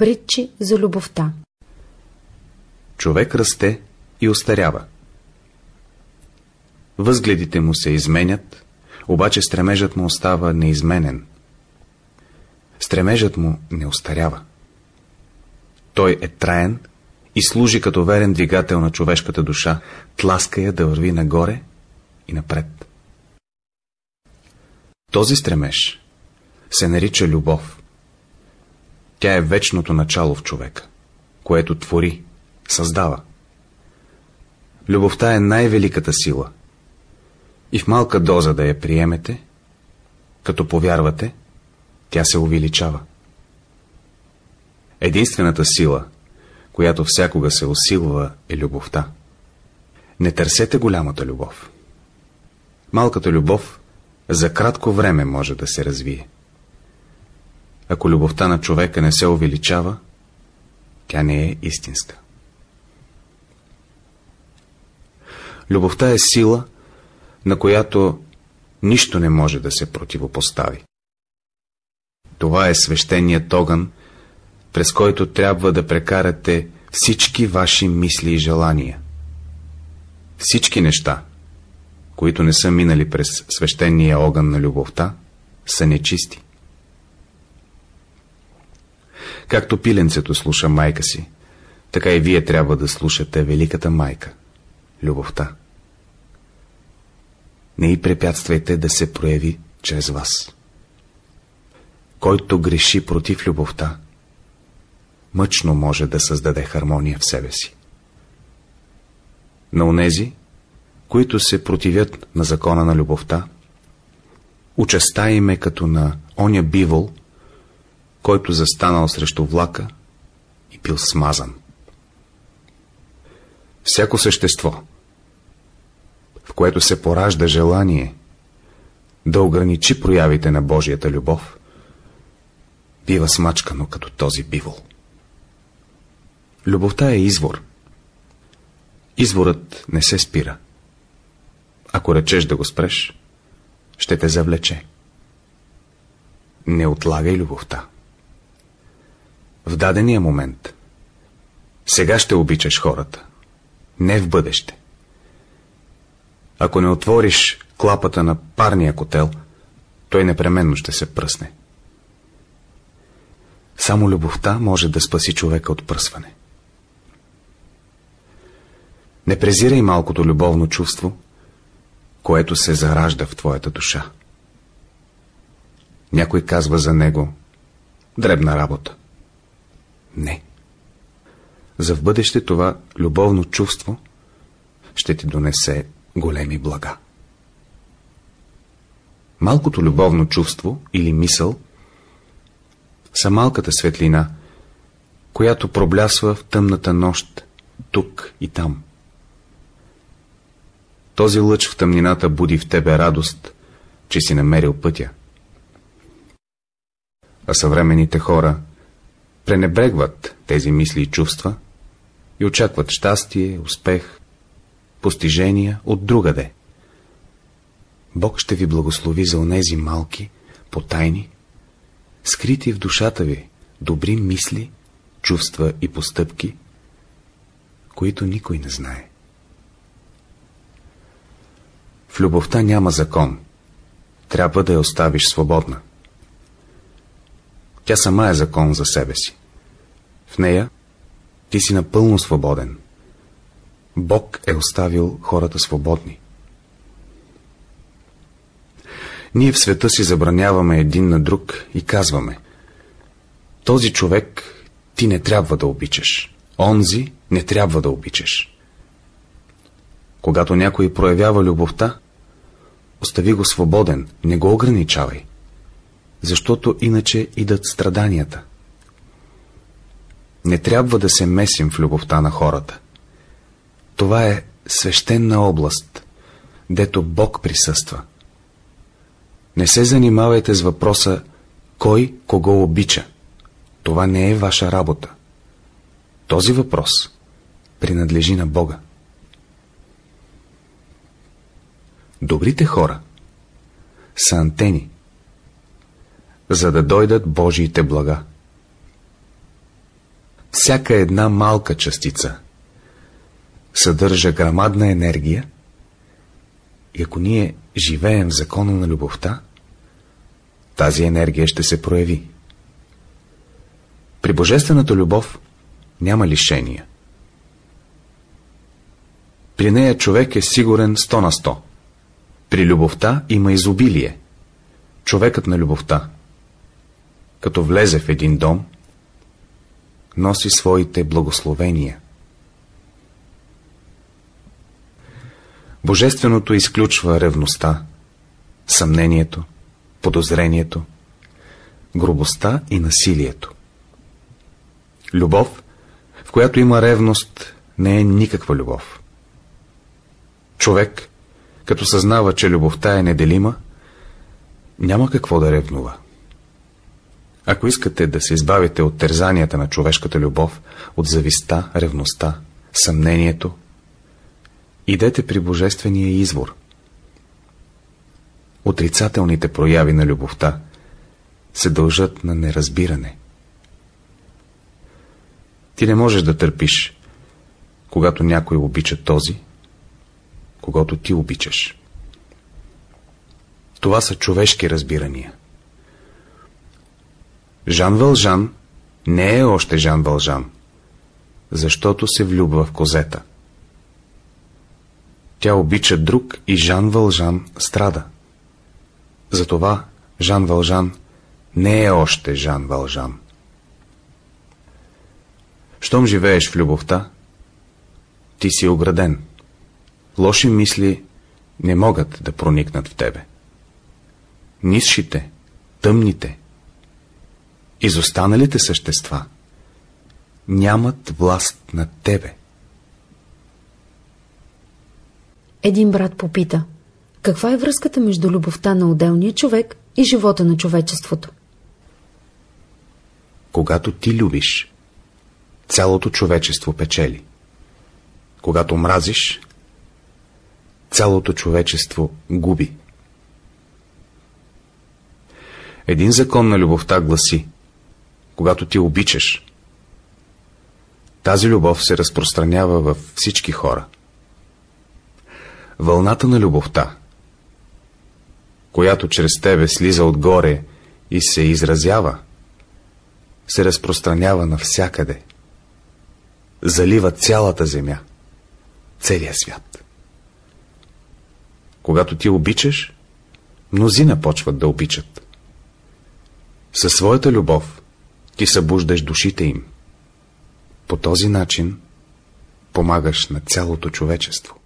Притчи за любовта Човек расте и остарява. Възгледите му се изменят, обаче стремежът му остава неизменен. Стремежът му не остарява. Той е траен и служи като верен двигател на човешката душа, тласка я да върви нагоре и напред. Този стремеж се нарича любов. Тя е вечното начало в човека, което твори, създава. Любовта е най-великата сила. И в малка доза да я приемете, като повярвате, тя се увеличава. Единствената сила, която всякога се усилва, е любовта. Не търсете голямата любов. Малката любов за кратко време може да се развие. Ако любовта на човека не се увеличава, тя не е истинска. Любовта е сила, на която нищо не може да се противопостави. Това е свещеният огън, през който трябва да прекарате всички ваши мисли и желания. Всички неща, които не са минали през свещения огън на любовта, са нечисти. Както пиленцето слуша майка си, така и вие трябва да слушате великата майка – любовта. Не и препятствайте да се прояви чрез вас. Който греши против любовта, мъчно може да създаде хармония в себе си. На онези, които се противят на закона на любовта, участа им е като на оня бивол, който застанал срещу влака и бил смазан. Всяко същество, в което се поражда желание да ограничи проявите на Божията любов, бива смачкано като този бивол. Любовта е извор. Изворът не се спира. Ако речеш да го спреш, ще те завлече. Не отлагай любовта. В дадения момент. Сега ще обичаш хората. Не в бъдеще. Ако не отвориш клапата на парния котел, той непременно ще се пръсне. Само любовта може да спаси човека от пръсване. Не презирай малкото любовно чувство, което се заражда в твоята душа. Някой казва за него дребна работа. Не. За в бъдеще това любовно чувство ще ти донесе големи блага. Малкото любовно чувство или мисъл са малката светлина, която проблясва в тъмната нощ, тук и там. Този лъч в тъмнината буди в тебе радост, че си намерил пътя. А съвременните хора пренебрегват тези мисли и чувства и очакват щастие, успех, постижения от другаде. Бог ще ви благослови за онези малки, потайни, скрити в душата ви добри мисли, чувства и постъпки, които никой не знае. В любовта няма закон. Трябва да я оставиш свободна. Тя сама е закон за себе си. В нея ти си напълно свободен. Бог е оставил хората свободни. Ние в света си забраняваме един на друг и казваме Този човек ти не трябва да обичаш. Онзи не трябва да обичаш. Когато някой проявява любовта, остави го свободен, не го ограничавай, защото иначе идат страданията. Не трябва да се месим в любовта на хората. Това е свещена област, дето Бог присъства. Не се занимавайте с въпроса кой кого обича. Това не е ваша работа. Този въпрос принадлежи на Бога. Добрите хора са антени, за да дойдат Божиите блага. Всяка една малка частица съдържа грамадна енергия и ако ние живеем в закона на любовта, тази енергия ще се прояви. При божествената любов няма лишения. При нея човек е сигурен 100 на 100. При любовта има изобилие. Човекът на любовта, като влезе в един дом, носи своите благословения. Божественото изключва ревността, съмнението, подозрението, грубостта и насилието. Любов, в която има ревност, не е никаква любов. Човек, като съзнава, че любовта е неделима, няма какво да ревнува. Ако искате да се избавите от тързанията на човешката любов, от зависта, ревността, съмнението, идете при Божествения извор. Отрицателните прояви на любовта се дължат на неразбиране. Ти не можеш да търпиш, когато някой обича този, когато ти обичаш. Това са човешки разбирания. Жан Вължан не е още Жан Вължан, защото се влюбва в козета. Тя обича друг и Жан Вължан страда. Затова Жан Вължан не е още Жан Вължан. Щом живееш в любовта, ти си ограден. Лоши мисли не могат да проникнат в тебе. Нисшите, тъмните, изостаналите същества нямат власт над тебе. Един брат попита, каква е връзката между любовта на отделния човек и живота на човечеството? Когато ти любиш, цялото човечество печели. Когато мразиш, цялото човечество губи. Един закон на любовта гласи, когато ти обичаш, тази любов се разпространява във всички хора. Вълната на любовта, която чрез тебе слиза отгоре и се изразява, се разпространява навсякъде. Залива цялата земя, целия свят. Когато ти обичаш, мнозина почват да обичат. Със своята любов ти събуждаш душите им. По този начин помагаш на цялото човечество.